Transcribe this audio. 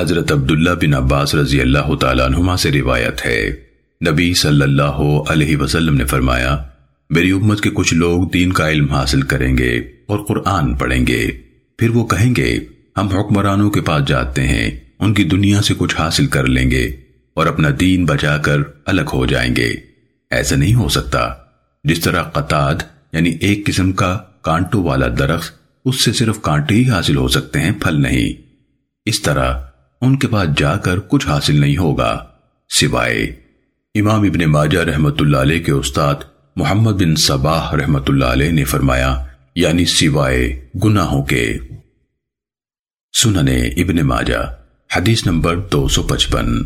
حضرت عبداللہ بن عباس رضی اللہ تعالیٰ عنہما سے روایت ہے۔ نبی صلی اللہ علیہ وسلم نے فرمایا، میری امت کے کچھ لوگ دین کا علم حاصل کریں گے اور قرآن پڑھیں گے۔ پھر وہ کہیں گے، ہم حکمرانوں کے پاس جاتے ہیں، ان کی دنیا سے کچھ حاصل کر لیں گے اور اپنا دین بچا کر الگ ہو جائیں گے۔ ایسا نہیں ہو سکتا۔ جس طرح قطاد یعنی ایک قسم کا کانٹوں والا درخت، اس سے صرف کانٹے ہی حاصل ہو سکتے ہیں، پھل نہیں۔ اس طرح ان کے پاس جا کر کچھ حاصل نہیں ہوگا، سوائے امام ابن ماجہ رحمت اللہ علیہ کے استاد محمد بن صباح رحمت اللہ علیہ نے فرمایا یعنی سوائے گناہوں کے۔ سننے ابن ماجہ، حدیث نمبر دو سو پچپن۔